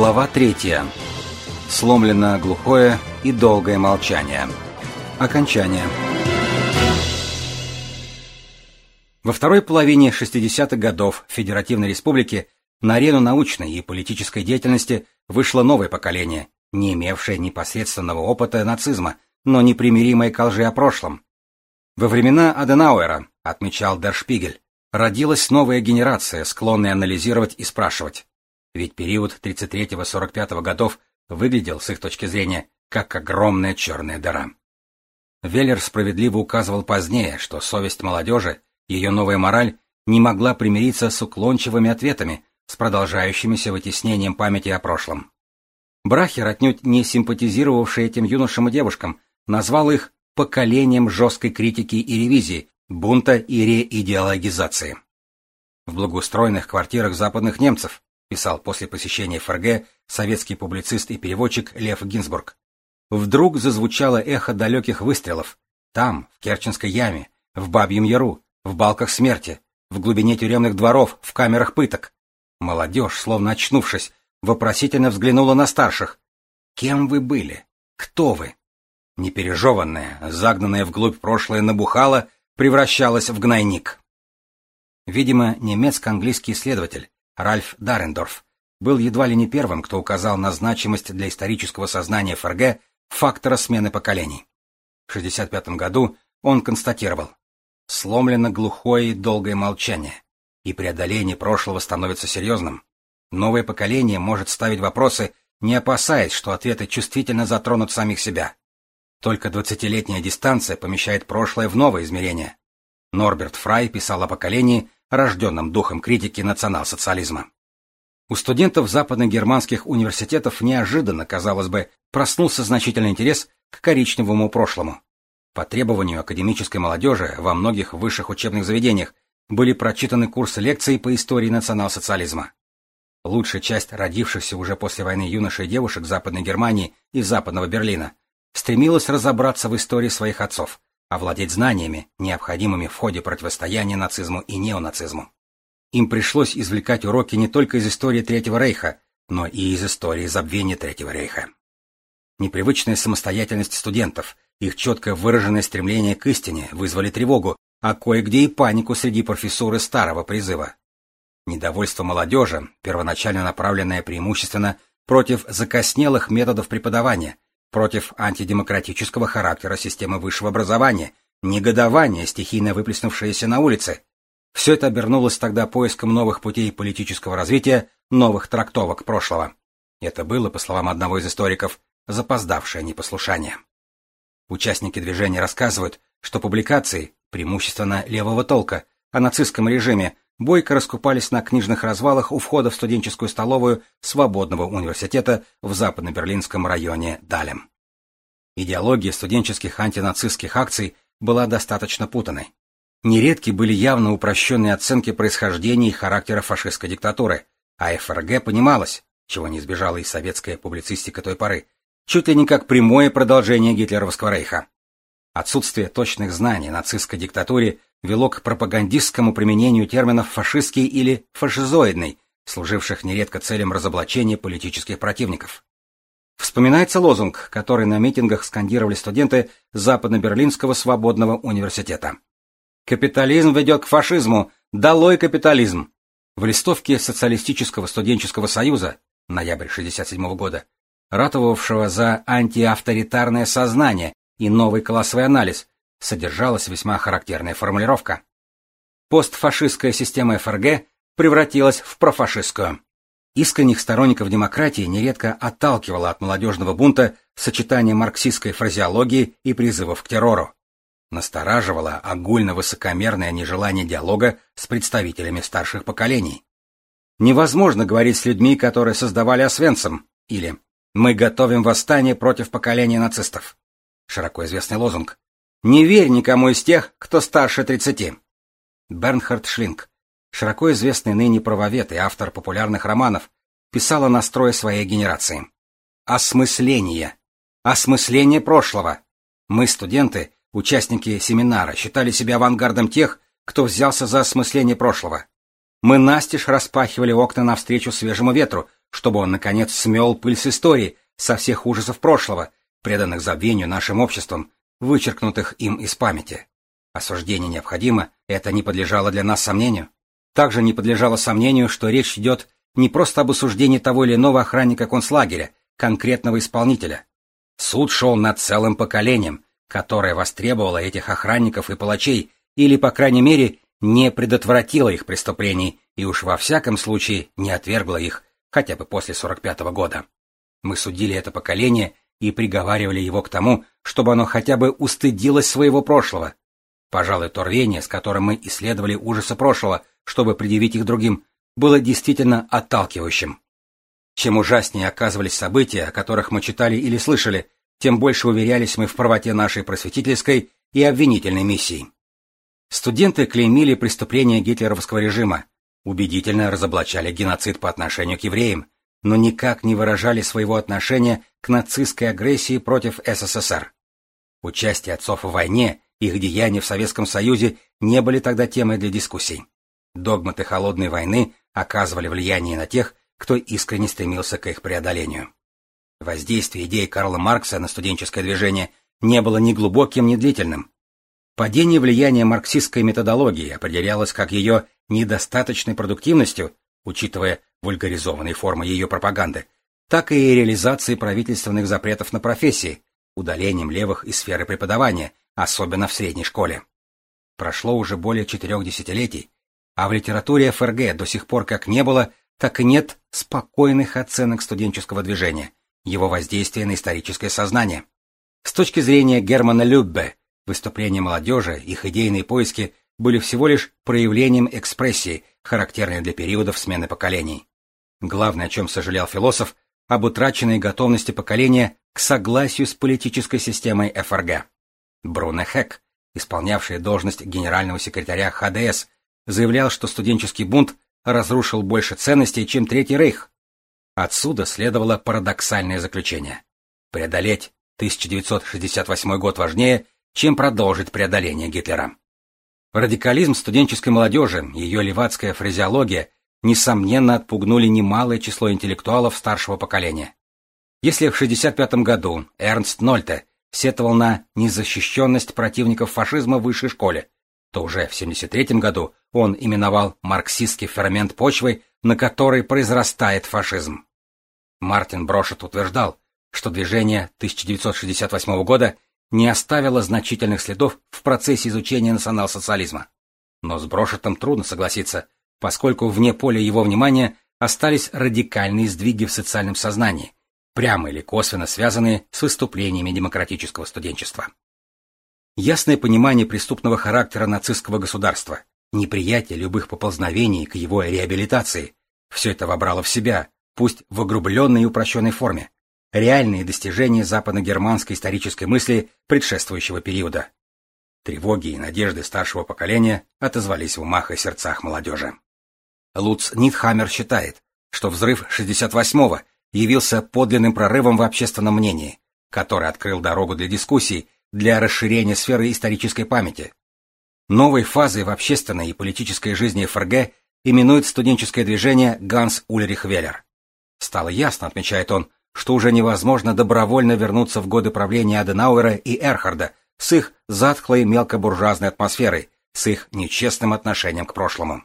Глава третья. Сломлено глухое и долгое молчание. Окончание. Во второй половине 60-х годов Федеративной Республике на арену научной и политической деятельности вышло новое поколение, не имевшее непосредственного опыта нацизма, но непримиримое к лжи о прошлом. Во времена Аденауэра, отмечал Дершпигель, родилась новая генерация, склонная анализировать и спрашивать. Ведь период 33-45 годов выглядел, с их точки зрения, как огромная черная дыра. Веллер справедливо указывал позднее, что совесть молодежи, ее новая мораль, не могла примириться с уклончивыми ответами, с продолжающимися вытеснением памяти о прошлом. Брахер, отнюдь не симпатизировавший этим юношам и девушкам, назвал их поколением жесткой критики и ревизии, бунта и реидеологизации. В благоустроенных квартирах западных немцев, писал после посещения ФРГ советский публицист и переводчик Лев Гинзбург, вдруг зазвучало эхо далеких выстрелов. Там, в Керченской яме, в Бабьем Яру, в балках смерти, в глубине тюремных дворов, в камерах пыток. Молодежь, словно очнувшись, вопросительно взглянула на старших. Кем вы были? Кто вы? Непережеванное, загнанное вглубь прошлое набухало, превращалось в гнойник. Видимо, немецко-английский исследователь Ральф Дарендорф был едва ли не первым, кто указал на значимость для исторического сознания ФРГ фактора смены поколений. В 1965 году он констатировал, сломлено глухое и долгое молчание, и преодоление прошлого становится серьезным. Новое поколение может ставить вопросы, не опасаясь, что ответы чувствительно затронут самих себя. Только двадцатилетняя дистанция помещает прошлое в новое измерение. Норберт Фрай писал о поколении, рожденном духом критики национал-социализма. У студентов западно-германских университетов неожиданно, казалось бы, проснулся значительный интерес к коричневому прошлому. По требованию академической молодежи во многих высших учебных заведениях были прочитаны курсы лекций по истории национал-социализма. Лучшая часть родившихся уже после войны юношей и девушек Западной Германии и Западного Берлина стремилась разобраться в истории своих отцов, овладеть знаниями, необходимыми в ходе противостояния нацизму и неонацизму. Им пришлось извлекать уроки не только из истории Третьего Рейха, но и из истории забвения Третьего Рейха. Непривычная самостоятельность студентов, их четко выраженное стремление к истине вызвали тревогу, а кое-где и панику среди профессуры старого призыва. Недовольство молодежи, первоначально направленное преимущественно против закоснелых методов преподавания, против антидемократического характера системы высшего образования, негодование, стихийно выплеснувшееся на улице. Все это обернулось тогда поиском новых путей политического развития, новых трактовок прошлого. Это было, по словам одного из историков, запоздавшее непослушание. Участники движения рассказывают, что публикации, преимущественно левого толка, о нацистском режиме бойко раскупались на книжных развалах у входа в студенческую столовую Свободного университета в западно-берлинском районе Далем. Идеология студенческих антинацистских акций была достаточно путанной. Нередки были явно упрощенные оценки происхождения и характера фашистской диктатуры, а ФРГ понималось, чего не избежала и советская публицистика той поры, чуть ли не как прямое продолжение гитлеровского рейха. Отсутствие точных знаний о нацистской диктатуре вело к пропагандистскому применению терминов «фашистский» или «фашизоидный», служивших нередко целям разоблачения политических противников. Вспоминается лозунг, который на митингах скандировали студенты Западно-Берлинского свободного университета. «Капитализм ведет к фашизму! Долой капитализм!» В листовке Социалистического студенческого союза, ноябрь 1967 года, ратовавшего за антиавторитарное сознание и новый классовый анализ, содержалась весьма характерная формулировка. Постфашистская система ФРГ превратилась в профашистскую. Искренних сторонников демократии нередко отталкивало от молодежного бунта сочетание марксистской фразеологии и призывов к террору. Настораживало огульно-высокомерное нежелание диалога с представителями старших поколений. Невозможно говорить с людьми, которые создавали Освенцим, или «Мы готовим восстание против поколения нацистов». Широко известный лозунг, не верь никому из тех, кто старше тридцати. Бернхард Шлинг, широко известный ныне правовед и автор популярных романов, писал о настрое своей генерации. Осмысление. Осмысление прошлого. Мы, студенты, участники семинара, считали себя авангардом тех, кто взялся за осмысление прошлого. Мы настежь распахивали окна навстречу свежему ветру, чтобы он, наконец, смел пыль с истории, со всех ужасов прошлого, преданных забвению нашим обществом, вычеркнутых им из памяти. Осуждение необходимо, это не подлежало для нас сомнению. Также не подлежало сомнению, что речь идет не просто об осуждении того или иного охранника концлагеря, конкретного исполнителя. Суд шел над целым поколением, которое востребовало этих охранников и палачей, или, по крайней мере, не предотвратило их преступлений и уж во всяком случае не отвергло их, хотя бы после 45 -го года. Мы судили это поколение и приговаривали его к тому, чтобы оно хотя бы устыдилось своего прошлого. Пожалуй, то рвение, с которым мы исследовали ужасы прошлого, чтобы предъявить их другим, было действительно отталкивающим. Чем ужаснее оказывались события, о которых мы читали или слышали, тем больше уверялись мы в правоте нашей просветительской и обвинительной миссии. Студенты клеймили преступления гитлеровского режима, убедительно разоблачали геноцид по отношению к евреям, но никак не выражали своего отношения к нацистской агрессии против СССР. Участие отцов в войне, их деяния в Советском Союзе не были тогда темой для дискуссий. Догматы холодной войны оказывали влияние на тех, кто искренне стремился к их преодолению. Воздействие идей Карла Маркса на студенческое движение не было ни глубоким, ни длительным. Падение влияния марксистской методологии определялось как ее недостаточной продуктивностью, учитывая вульгаризованные формы ее пропаганды, так и реализацией правительственных запретов на профессии, удалением левых из сферы преподавания, особенно в средней школе. Прошло уже более четырех десятилетий, а в литературе ФРГ до сих пор как не было, так и нет спокойных оценок студенческого движения, его воздействия на историческое сознание. С точки зрения Германа Люббе, выступления молодежи, их идейные поиски были всего лишь проявлением экспрессии, характерной для периодов смены поколений. Главное, о чем сожалел философ, об утраченной готовности поколения к согласию с политической системой ФРГ. Бруно Хек, исполнявший должность генерального секретаря ХДС, заявлял, что студенческий бунт разрушил больше ценностей, чем Третий Рейх. Отсюда следовало парадоксальное заключение. Преодолеть 1968 год важнее, чем продолжить преодоление Гитлера. Радикализм студенческой молодежи, ее левацкая фразеология, несомненно отпугнули немалое число интеллектуалов старшего поколения. Если в 1965 году Эрнст Нольте сетовал на незащищенность противников фашизма в высшей школе, то уже в 1973 году он именовал марксистский фермент почвы, на которой произрастает фашизм. Мартин Брошет утверждал, что движение 1968 года не оставила значительных следов в процессе изучения национал-социализма. Но с Брошетом трудно согласиться, поскольку вне поля его внимания остались радикальные сдвиги в социальном сознании, прямо или косвенно связанные с выступлениями демократического студенчества. Ясное понимание преступного характера нацистского государства, неприятие любых поползновений к его реабилитации – все это вобрало в себя, пусть в огрубленной и упрощенной форме, реальные достижения западно-германской исторической мысли предшествующего периода. Тревоги и надежды старшего поколения отозвались в умах и сердцах молодежи. Луц Нитхаммер считает, что взрыв 68-го явился подлинным прорывом в общественном мнении, который открыл дорогу для дискуссий, для расширения сферы исторической памяти. Новой фазой в общественной и политической жизни ФРГ именует студенческое движение Ганс Ульрих Веллер. Стало ясно, отмечает он, что уже невозможно добровольно вернуться в годы правления Аденауэра и Эрхарда с их затхлой мелкобуржуазной атмосферой, с их нечестным отношением к прошлому.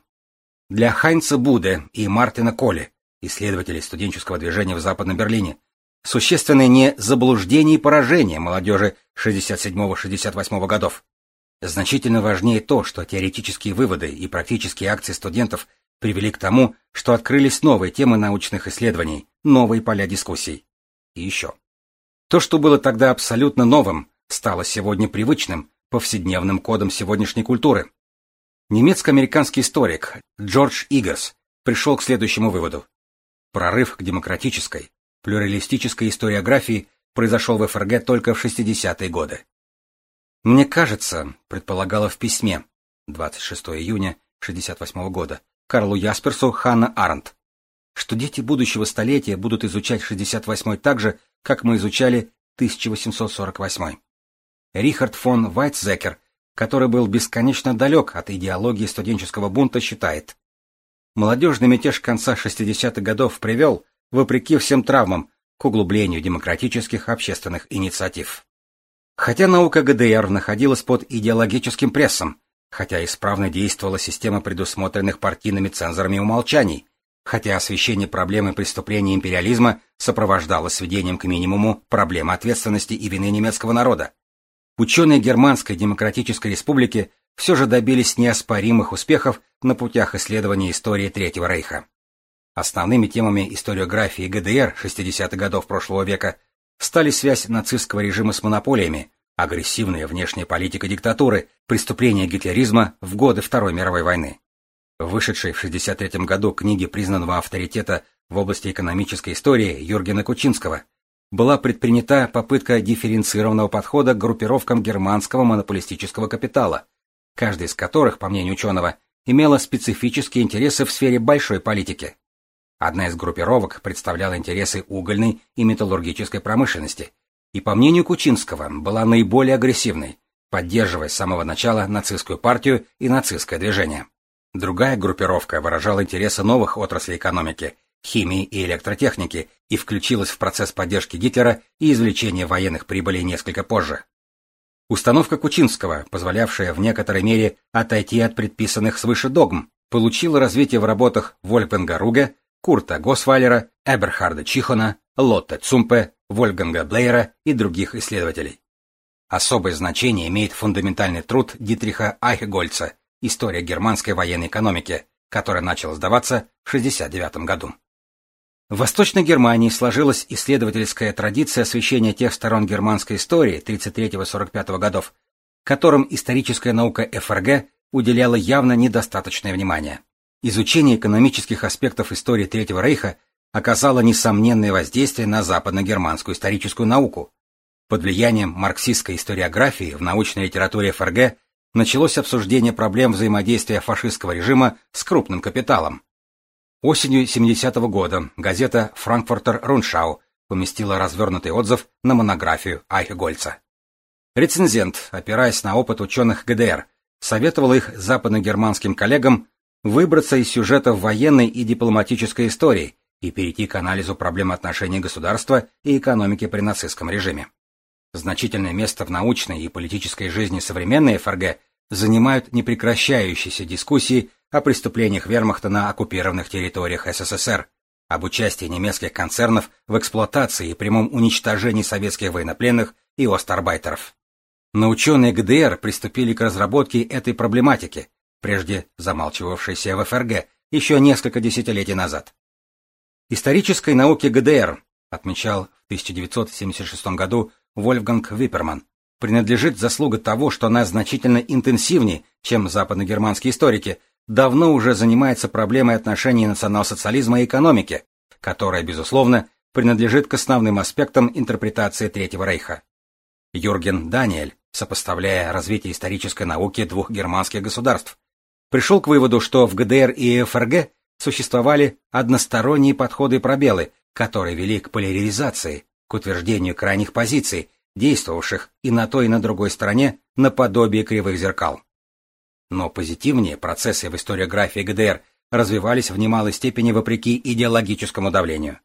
Для Хайнца Буде и Мартина Коли, исследователей студенческого движения в Западном Берлине, существенное не заблуждение и поражение молодежи 67-68 годов. Значительно важнее то, что теоретические выводы и практические акции студентов привели к тому, что открылись новые темы научных исследований, новые поля дискуссий. И еще. То, что было тогда абсолютно новым, стало сегодня привычным, повседневным кодом сегодняшней культуры. Немецко-американский историк Джордж Игерс пришел к следующему выводу. Прорыв к демократической, плюралистической историографии произошел в ФРГ только в 60-е годы. Мне кажется, предполагала в письме 26 июня 68 года Карлу Ясперсу Ханна Арендт, что дети будущего столетия будут изучать 68 так же, как мы изучали 1848. Рихард фон Вайтзекер, который был бесконечно далек от идеологии студенческого бунта, считает, молодежный мятеж конца 60-х годов привел, вопреки всем травмам, к углублению демократических общественных инициатив. Хотя наука ГДР находилась под идеологическим прессом, хотя исправно действовала система предусмотренных партийными цензорами умолчаний, хотя освещение проблемы преступления империализма сопровождалось сведением к минимуму проблемы ответственности и вины немецкого народа. Ученые Германской Демократической Республики все же добились неоспоримых успехов на путях исследования истории Третьего Рейха. Основными темами историографии ГДР 60-х годов прошлого века стали связь нацистского режима с монополиями, агрессивная внешняя политика диктатуры, преступления гитлеризма в годы Второй мировой войны. Вышедшей в 1963 году книге признанного авторитета в области экономической истории Юргена Кучинского была предпринята попытка дифференцированного подхода к группировкам германского монополистического капитала, каждый из которых, по мнению ученого, имела специфические интересы в сфере большой политики. Одна из группировок представляла интересы угольной и металлургической промышленности, и, по мнению Кучинского, была наиболее агрессивной, поддерживая с самого начала нацистскую партию и нацистское движение. Другая группировка выражала интересы новых отраслей экономики, химии и электротехники и включилась в процесс поддержки Гитлера и извлечения военных прибылей несколько позже. Установка Кучинского, позволявшая в некоторой мере отойти от предписанных свыше догм, получила развитие в работах Вольфганга Руге, Курта Госвалера, Эберхарда Чихона, Лотте Цумпе, Вольфганга Блейера и других исследователей. Особое значение имеет фундаментальный труд Дитриха Айхгольца «История германской военной экономики», который начал сдаваться в 1969 году. В Восточной Германии сложилась исследовательская традиция освещения тех сторон германской истории 33-45 годов, которым историческая наука ФРГ уделяла явно недостаточное внимание. Изучение экономических аспектов истории Третьего Рейха оказало несомненное воздействие на западно-германскую историческую науку. Под влиянием марксистской историографии в научной литературе ФРГ началось обсуждение проблем взаимодействия фашистского режима с крупным капиталом. Осенью 70-го года газета «Франкфуртер Руншау» поместила развернутый отзыв на монографию Айхгольца. Рецензент, опираясь на опыт ученых ГДР, советовал их западногерманским коллегам выбраться из сюжетов военной и дипломатической истории и перейти к анализу проблем отношений государства и экономики при нацистском режиме. Значительное место в научной и политической жизни современной ФРГ занимают непрекращающиеся дискуссии о преступлениях вермахта на оккупированных территориях СССР, об участии немецких концернов в эксплуатации и прямом уничтожении советских военнопленных и остарбайтеров. Но ученые ГДР приступили к разработке этой проблематики, прежде замалчивавшейся в ФРГ еще несколько десятилетий назад. Исторической науке ГДР, отмечал в 1976 году Вольфганг Випперман, принадлежит заслуга того, что она значительно интенсивнее, чем западногерманские историки, давно уже занимается проблемой отношений национал-социализма и экономики, которая, безусловно, принадлежит к основным аспектам интерпретации Третьего Рейха. Юрген Даниэль, сопоставляя развитие исторической науки двух германских государств, пришел к выводу, что в ГДР и ФРГ существовали односторонние подходы и пробелы, которые вели к поляризации, к утверждению крайних позиций, действовавших и на той, и на другой стороне наподобие кривых зеркал. Но позитивнее процессы в историографии ГДР развивались в немалой степени вопреки идеологическому давлению.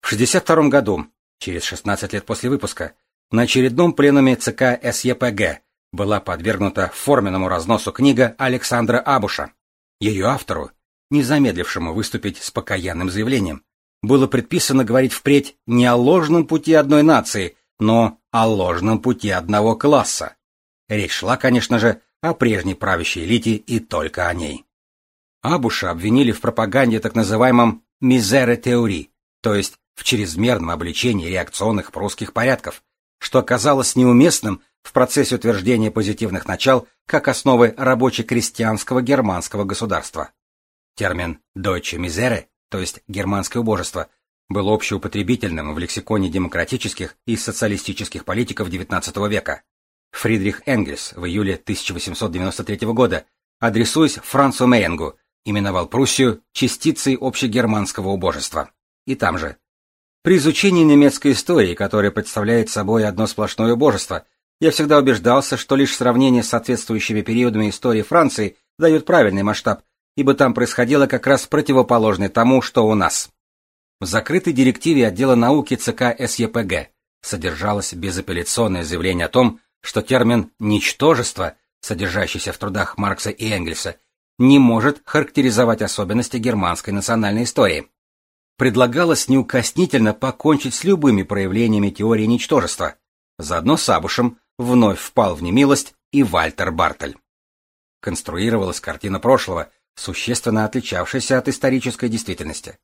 В 1962 году, через 16 лет после выпуска, на очередном пленуме ЦК СЕПГ была подвергнута форменному разносу книга Александра Абуша. Ее автору, не замедлившему выступить с покаянным заявлением, было предписано говорить впредь не о ложном пути одной нации, но о ложном пути одного класса. Речь шла, конечно же, о прежней правящей элите и только о ней. Абуша обвинили в пропаганде так называемом «мизере теории», то есть в чрезмерном обличении реакционных прусских порядков, что оказалось неуместным в процессе утверждения позитивных начал как основы рабоче-крестьянского германского государства. Термин «deutsche Misere», то есть «германское убожество», был общеупотребительным в лексиконе демократических и социалистических политиков XIX века. Фридрих Энгельс в июле 1893 года, адресуясь Францу Мейенгу, именовал Пруссию частицей общегерманского убожества. И там же. При изучении немецкой истории, которая представляет собой одно сплошное убожество, я всегда убеждался, что лишь сравнение с соответствующими периодами истории Франции дает правильный масштаб, ибо там происходило как раз противоположное тому, что у нас. В закрытой директиве отдела науки ЦК СЕПГ содержалось безапелляционное заявление о том, что термин «ничтожество», содержащийся в трудах Маркса и Энгельса, не может характеризовать особенности германской национальной истории. Предлагалось неукоснительно покончить с любыми проявлениями теории ничтожества. Заодно с Абушем вновь впал в немилость и Вальтер Бартель. Конструировалась картина прошлого, существенно отличавшаяся от исторической действительности.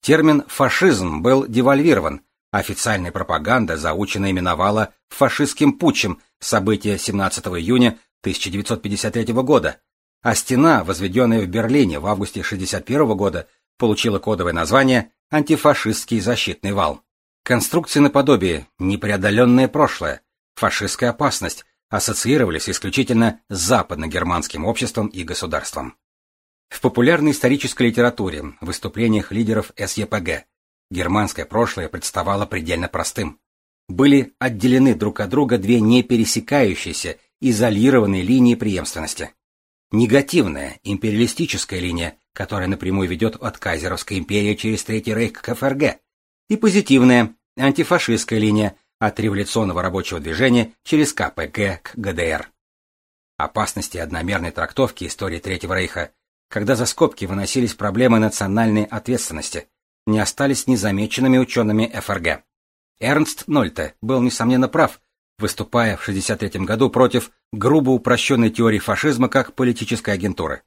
Термин «фашизм» был девальвирован, официальная пропаганда заученно именовала фашистским путчем события 17 июня 1953 года, а стена, возведенная в Берлине в августе 1961 года, получила кодовое название «Антифашистский защитный вал». Конструкции наподобие «непреодоленное прошлое», «фашистская опасность» ассоциировались исключительно с западно-германским обществом и государством. В популярной исторической литературе, выступлениях лидеров СЕПГ, германское прошлое представало предельно простым. Были отделены друг от друга две не пересекающиеся, изолированные линии преемственности. Негативная, империалистическая линия, которая напрямую ведет от Кайзеровской империи через Третий Рейх к ФРГ, и позитивная, антифашистская линия от революционного рабочего движения через КПГ к ГДР. Опасности одномерной трактовки истории Третьего Рейха, когда за скобки выносились проблемы национальной ответственности, не остались незамеченными учеными ФРГ. Эрнст Нольте был, несомненно, прав, выступая в 1963 году против грубо упрощенной теории фашизма как политической агентуры.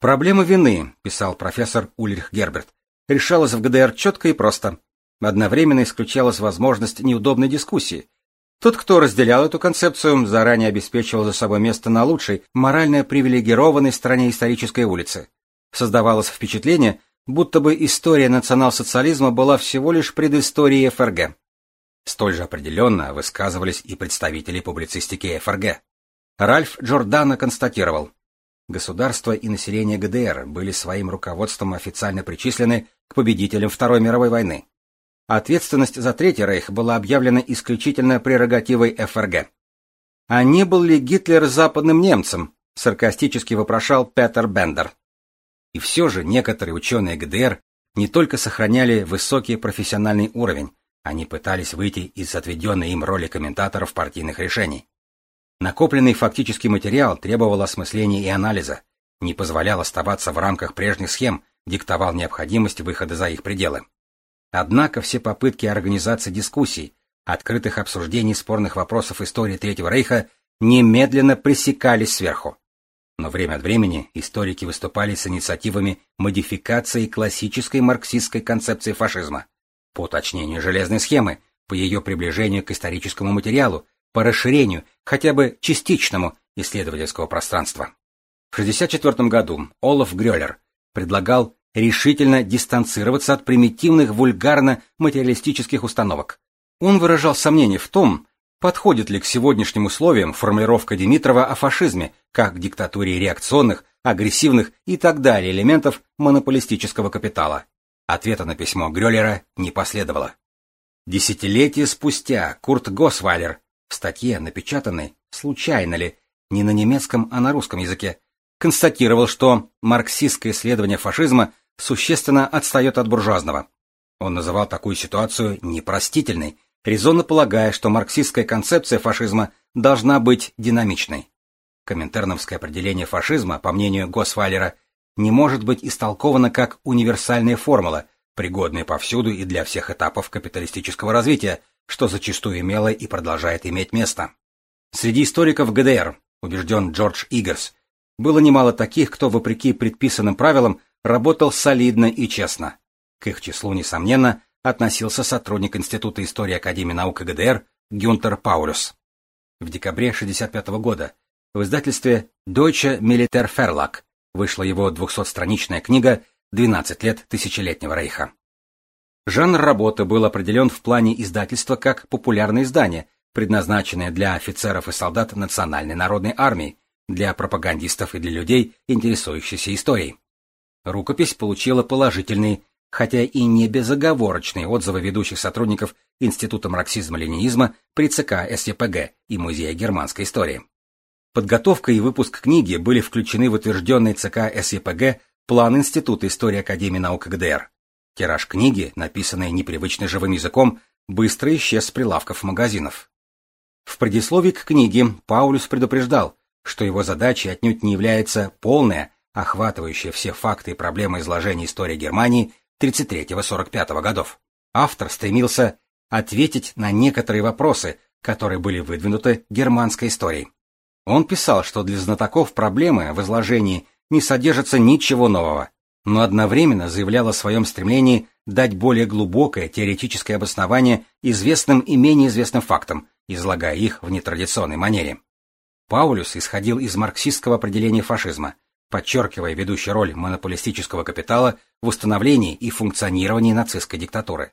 Проблема вины, писал профессор Ульрих Герберт, решалась в ГДР четко и просто. Одновременно исключалась возможность неудобной дискуссии. Тот, кто разделял эту концепцию, заранее обеспечивал за собой место на лучшей, морально привилегированной стороне исторической улицы. Создавалось впечатление, будто бы история национал-социализма была всего лишь предысторией ФРГ. Столь же определенно высказывались и представители публицистики ФРГ. Ральф Джордано констатировал, государство и население ГДР были своим руководством официально причислены к победителям Второй мировой войны. Ответственность за Третий Рейх была объявлена исключительно прерогативой ФРГ. А не был ли Гитлер западным немцем? Саркастически вопрошал Петер Бендер. И все же некоторые ученые ГДР не только сохраняли высокий профессиональный уровень, они пытались выйти из отведенной им роли комментаторов партийных решений. Накопленный фактический материал требовал осмысления и анализа, не позволял оставаться в рамках прежних схем, диктовал необходимость выхода за их пределы. Однако все попытки организации дискуссий, открытых обсуждений спорных вопросов истории Третьего Рейха немедленно пресекались сверху. Но время от времени историки выступали с инициативами модификации классической марксистской концепции фашизма, по уточнению железной схемы, по ее приближению к историческому материалу, по расширению, хотя бы частичному, исследовательского пространства. В 1964 году Олаф Грёлер предлагал решительно дистанцироваться от примитивных вульгарно-материалистических установок. Он выражал сомнение в том, подходит ли к сегодняшним условиям формулировка Димитрова о фашизме как диктатуре реакционных, агрессивных и так далее элементов монополистического капитала. Ответа на письмо Грёлера не последовало. Десятилетия спустя Курт Госвайлер в статье, напечатанной, случайно ли, не на немецком, а на русском языке, констатировал, что марксистское исследование фашизма существенно отстает от буржуазного. Он называл такую ситуацию непростительной, резонно полагая, что марксистская концепция фашизма должна быть динамичной. Коминтерновское определение фашизма, по мнению Госвайлера, не может быть истолкована как универсальная формула, пригодная повсюду и для всех этапов капиталистического развития, что зачастую имело и продолжает иметь место. Среди историков ГДР, убежден Джордж Игерс, было немало таких, кто, вопреки предписанным правилам, работал солидно и честно. К их числу, несомненно, относился сотрудник Института истории Академии наук ГДР Гюнтер Паулюс. В декабре 1965 года в издательстве Deutsche Militär Verlag вышла его 200-страничная книга «12 лет тысячелетнего рейха». Жанр работы был определен в плане издательства как популярное издание, предназначенное для офицеров и солдат Национальной народной армии, для пропагандистов и для людей, интересующихся историей. Рукопись получила положительные, хотя и не безоговорочные отзывы ведущих сотрудников Института марксизма-ленинизма при ЦК СЕПГ и Музея германской истории. Подготовка и выпуск книги были включены в утвержденный ЦК СЕПГ план Института истории Академии наук ГДР. Тираж книги, написанный непривычно живым языком, быстро исчез с прилавков магазинов. В предисловии к книге Паулюс предупреждал, что его задачей отнюдь не является полная, охватывающая все факты и проблемы изложения истории Германии 33-45 годов. Автор стремился ответить на некоторые вопросы, которые были выдвинуты германской историей. Он писал, что для знатоков проблемы в изложении не содержится ничего нового, но одновременно заявлял о своем стремлении дать более глубокое теоретическое обоснование известным и менее известным фактам, излагая их в нетрадиционной манере. Паулюс исходил из марксистского определения фашизма, подчеркивая ведущую роль монополистического капитала в установлении и функционировании нацистской диктатуры.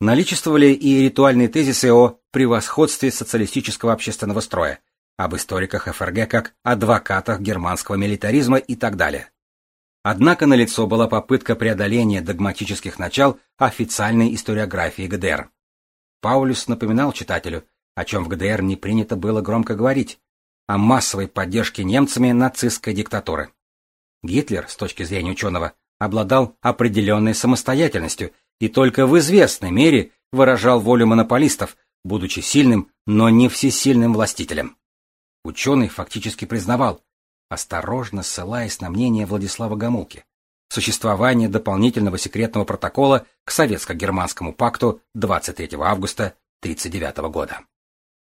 Наличествовали и ритуальные тезисы о превосходстве социалистического общественного строя, об историках ФРГ как адвокатах германского милитаризма и так далее. Однако налицо была попытка преодоления догматических начал официальной историографии ГДР. Паулюс напоминал читателю, о чем в ГДР не принято было громко говорить, о массовой поддержке немцами нацистской диктатуры. Гитлер, с точки зрения ученого, обладал определенной самостоятельностью и только в известной мере выражал волю монополистов, будучи сильным, но не всесильным властителем. Ученый фактически признавал, осторожно ссылаясь на мнение Владислава Гамулки, существование дополнительного секретного протокола к Советско-германскому пакту 23 августа 1939 года.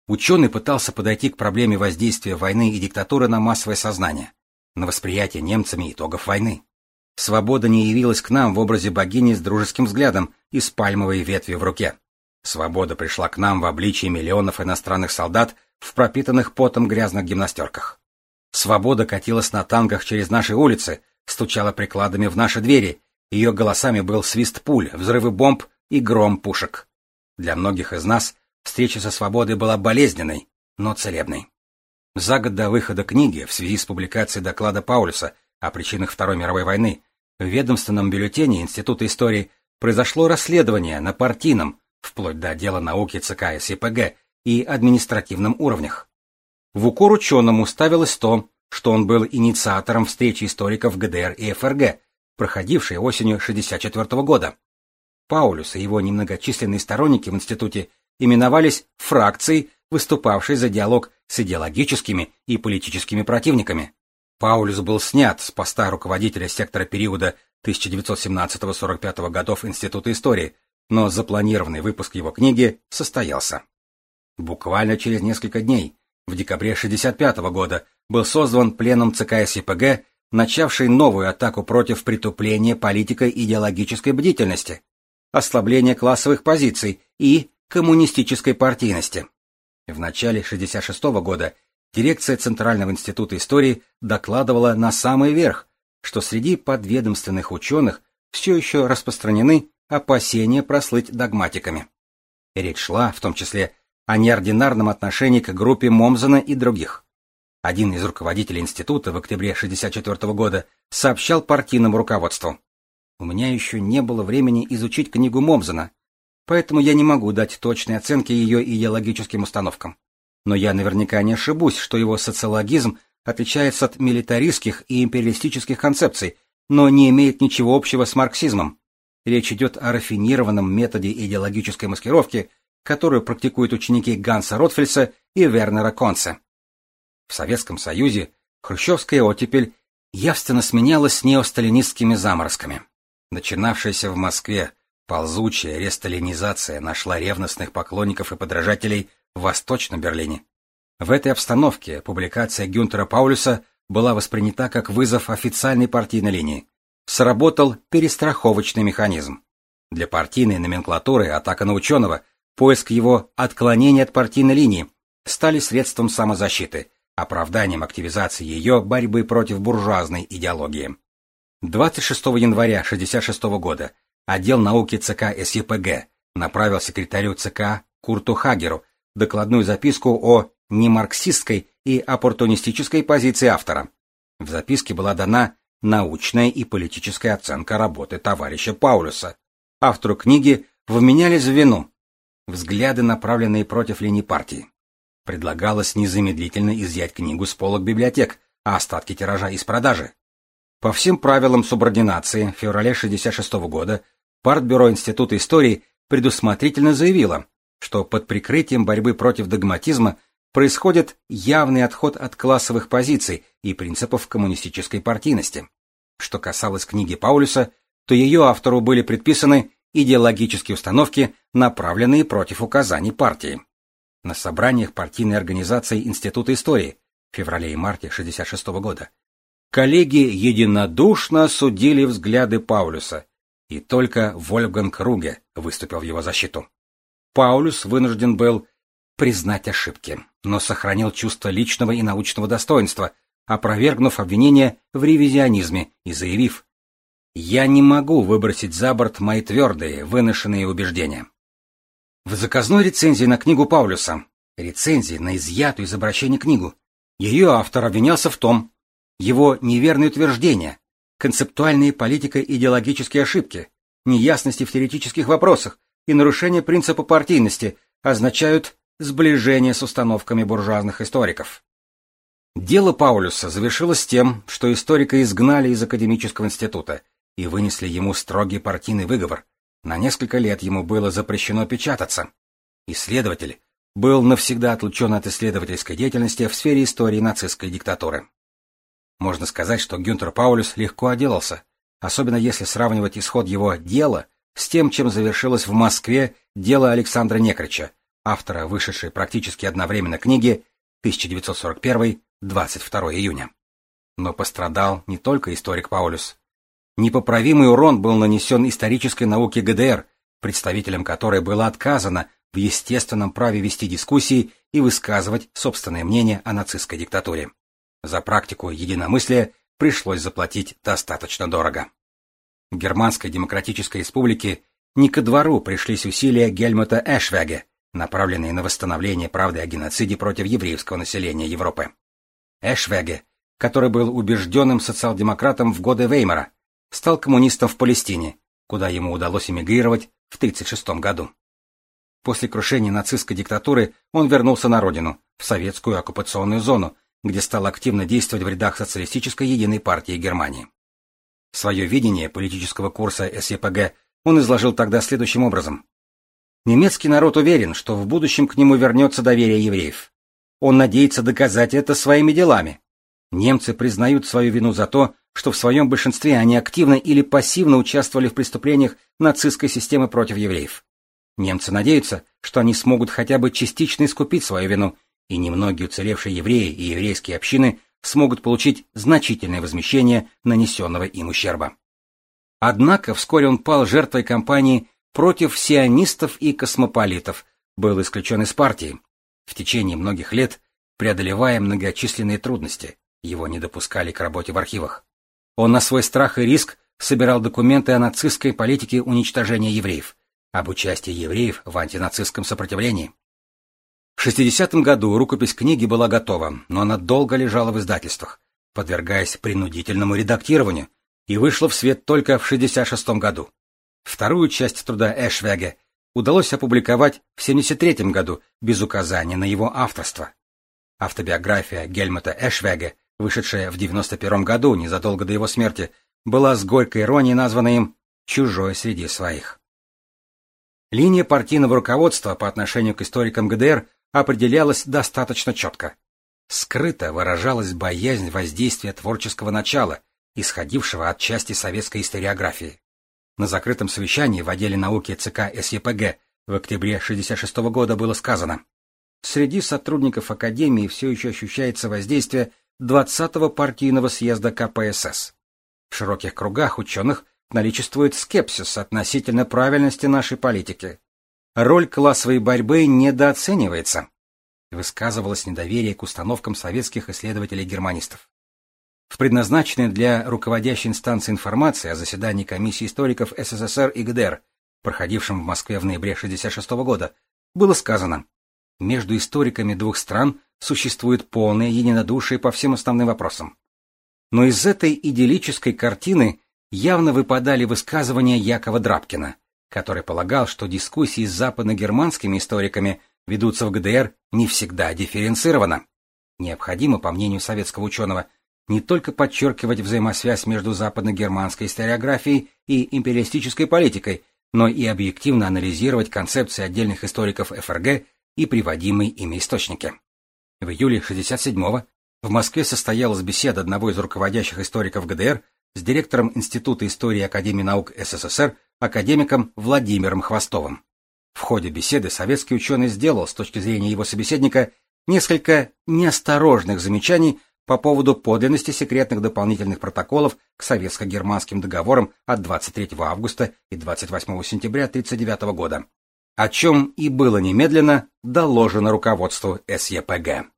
Ученый пытался подойти к проблеме воздействия войны и диктатуры на массовое сознание, на восприятие немцами итогов войны. Свобода не явилась к нам в образе богини с дружеским взглядом и с пальмовой ветвью в руке. Свобода пришла к нам в обличии миллионов иностранных солдат в пропитанных потом грязных гимнастерках. Свобода катилась на танках через наши улицы, стучала прикладами в наши двери, ее голосами был свист пуль, взрывы бомб и гром пушек. Для многих из нас Встреча со свободой была болезненной, но целебной. За год до выхода книги, в связи с публикацией доклада Паулюса о причинах Второй мировой войны, в ведомственном бюллетене Института истории произошло расследование на партийном, вплоть до отдела науки ЦК СИПГ и административном уровнях. В укор ученому ставилось то, что он был инициатором встречи историков ГДР и ФРГ, проходившей осенью 1964 года. Паулюс и его немногочисленные сторонники в институте именовались фракцией, выступавшей за диалог с идеологическими и политическими противниками. Паулюс был снят с поста руководителя сектора периода 1917-45 годов Института истории, но запланированный выпуск его книги состоялся. Буквально через несколько дней, в декабре 1965 года, был создан пленум ЦК СИПГ, начавший новую атаку против притупления политико-идеологической бдительности, ослабления классовых позиций и коммунистической партийности. В начале 1966 года дирекция Центрального института истории докладывала на самый верх, что среди подведомственных ученых все еще распространены опасения прослыть догматиками. Речь шла, в том числе, о неординарном отношении к группе Момзена и других. Один из руководителей института в октябре 1964 года сообщал партийному руководству. «У меня еще не было времени изучить книгу Момзена, поэтому я не могу дать точной оценки ее идеологическим установкам. Но я наверняка не ошибусь, что его социологизм отличается от милитаристских и империалистических концепций, но не имеет ничего общего с марксизмом. Речь идет о рафинированном методе идеологической маскировки, которую практикуют ученики Ганса Ротфельса и Вернера Конце. В Советском Союзе хрущевская оттепель явственно сменялась неосталинистскими заморозками. Начинавшаяся в Москве Ползучая ресталинизация нашла ревностных поклонников и подражателей в Восточном Берлине. В этой обстановке публикация Гюнтера Паулюса была воспринята как вызов официальной партийной линии. Сработал перестраховочный механизм. Для партийной номенклатуры атака на ученого, поиск его отклонения от партийной линии стали средством самозащиты, оправданием активизации ее борьбы против буржуазной идеологии. 26 января 1966 года Отдел науки ЦК СЕПГ направил секретарю ЦК Курту Хагеру докладную записку о немарксистской и оппортунистической позиции автора. В записке была дана научная и политическая оценка работы товарища Паулюса. Автору книги вменялись в вину взгляды, направленные против линии партии. Предлагалось незамедлительно изъять книгу с полок библиотек, а остатки тиража из продажи. По всем правилам субординации в феврале 1966 года Партбюро Института истории предусмотрительно заявило, что под прикрытием борьбы против догматизма происходит явный отход от классовых позиций и принципов коммунистической партийности. Что касалось книги Паулюса, то ее автору были предписаны идеологические установки, направленные против указаний партии. На собраниях партийной организации Института истории в феврале и марте 1966 года коллеги единодушно осудили взгляды Паулюса, и только Вольфганг Руге выступил в его защиту. Паулюс вынужден был признать ошибки, но сохранил чувство личного и научного достоинства, опровергнув обвинение в ревизионизме и заявив, «Я не могу выбросить за борт мои твердые, выношенные убеждения». В заказной рецензии на книгу Паулюса, рецензии на изъятую из обращения книгу, ее автор обвинялся в том, его неверные утверждения, концептуальные политико-идеологические ошибки, неясности в теоретических вопросах и нарушение принципа партийности означают сближение с установками буржуазных историков. Дело Паулюса завершилось тем, что историка изгнали из академического института и вынесли ему строгий партийный выговор. На несколько лет ему было запрещено печататься. Исследователь был навсегда отлучен от исследовательской деятельности в сфере истории нацистской диктатуры. Можно сказать, что Гюнтер Паулюс легко отделался, особенно если сравнивать исход его дела с тем, чем завершилось в Москве дело Александра Некрича, автора вышедшей практически одновременно книги 1941 22 июня. Но пострадал не только историк Паулюс. Непоправимый урон был нанесен исторической науке ГДР, представителям которой было отказано в естественном праве вести дискуссии и высказывать собственное мнение о нацистской диктатуре. За практику единомыслия пришлось заплатить достаточно дорого. Германской Демократической Республике не ко двору пришлись усилия Гельмута Эшвеге, направленные на восстановление правды о геноциде против еврейского населения Европы. Эшвеге, который был убежденным социал-демократом в годы Веймара, стал коммунистом в Палестине, куда ему удалось эмигрировать в 1936 году. После крушения нацистской диктатуры он вернулся на родину, в советскую оккупационную зону, где стал активно действовать в рядах социалистической единой партии Германии. Свое видение политического курса СЕПГ он изложил тогда следующим образом. Немецкий народ уверен, что в будущем к нему вернется доверие евреев. Он надеется доказать это своими делами. Немцы признают свою вину за то, что в своем большинстве они активно или пассивно участвовали в преступлениях нацистской системы против евреев. Немцы надеются, что они смогут хотя бы частично искупить свою вину, и немногие уцелевшие евреи и еврейские общины смогут получить значительное возмещение нанесенного им ущерба. Однако вскоре он пал жертвой кампании против сионистов и космополитов, был исключен из партии, в течение многих лет, преодолевая многочисленные трудности, его не допускали к работе в архивах. Он на свой страх и риск собирал документы о нацистской политике уничтожения евреев, об участии евреев в антинацистском сопротивлении. В 60-м году рукопись книги была готова, но она долго лежала в издательствах, подвергаясь принудительному редактированию, и вышла в свет только в 66-м году. Вторую часть труда Эшвеге удалось опубликовать в 1973 году без указания на его авторство. Автобиография Гельмута Эшвеге, вышедшая в 1991 году, незадолго до его смерти, была с горькой иронией названа им «Чужой среди своих». Линия партийного руководства по отношению к историкам ГДР определялась достаточно четко. Скрыто выражалась боязнь воздействия творческого начала, исходившего от части советской историографии. На закрытом совещании в отделе науки ЦК СЕПГ в октябре 1966 года было сказано, среди сотрудников Академии все еще ощущается воздействие 20-го партийного съезда КПСС. В широких кругах ученых наличествует скепсис относительно правильности нашей политики. Роль классовой борьбы недооценивается. Высказывалось недоверие к установкам советских исследователей-германистов. В предназначенной для руководящей инстанции информации о заседании комиссии историков СССР и ГДР, проходившем в Москве в ноябре 1966 года, было сказано, между историками двух стран существует полное единодушие по всем основным вопросам. Но из этой идиллической картины явно выпадали высказывания Якова Драбкина, который полагал, что дискуссии с западно-германскими историками ведутся в ГДР не всегда дифференцированно. Необходимо, по мнению советского ученого, не только подчеркивать взаимосвязь между западно-германской историографией и империалистической политикой, но и объективно анализировать концепции отдельных историков ФРГ и приводимые ими источники. В июле 67-го в Москве состоялась беседа одного из руководящих историков ГДР с директором Института истории Академии наук СССР, академиком Владимиром Хвостовым. В ходе беседы советский ученый сделал, с точки зрения его собеседника, несколько неосторожных замечаний по поводу подлинности секретных дополнительных протоколов к советско-германским договорам от 23 августа и 28 сентября 1939 года, о чем и было немедленно доложено руководству СЕПГ.